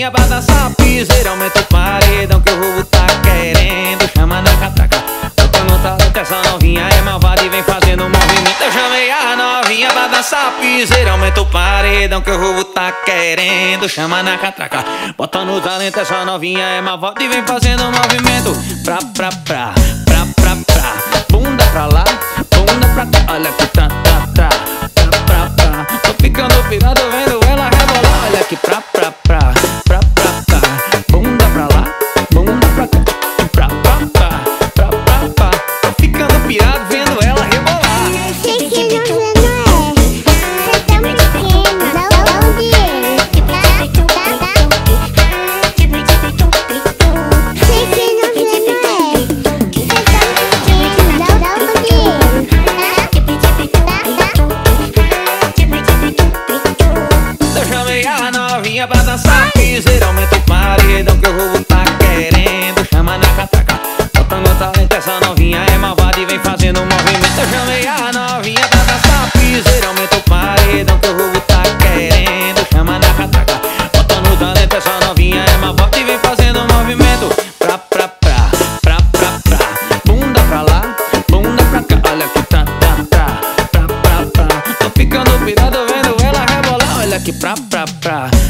novinha pra dançar é piseira Aumenta o paredão que o roubo tá querendo. Chama na cataca, bota no talento Essa novinha é malvada e vem fazendo movimento. Eu chamei a novinha pra dançar piseira Aumenta o paredão que o roubo tá querendo. Chama na catraca, bota no talento Essa novinha é malvada e vem fazendo movimento. Pra, pra, pra, pra, pra, pra. Bunda pra lá novinha pra dançar. Piseira, aumenta o paredão que o roubo tá querendo Chama na catraca, botando talento Essa novinha é malvada e vem fazendo movimento. Eu chamei a novinha pra dançar. Piseira, aumenta o paredão que o roubo tá querendo Chama na catraca, botando talento Essa novinha é malvada e vem fazendo movimento. Pra, pra, pra, pra, pra, pra. Bunda pra lá, bunda pra cá. Olha que tá, tá, tá Pra, pra, pra. Tô ficando pirado vendo ela rebolar. Olha que pra, pra, pra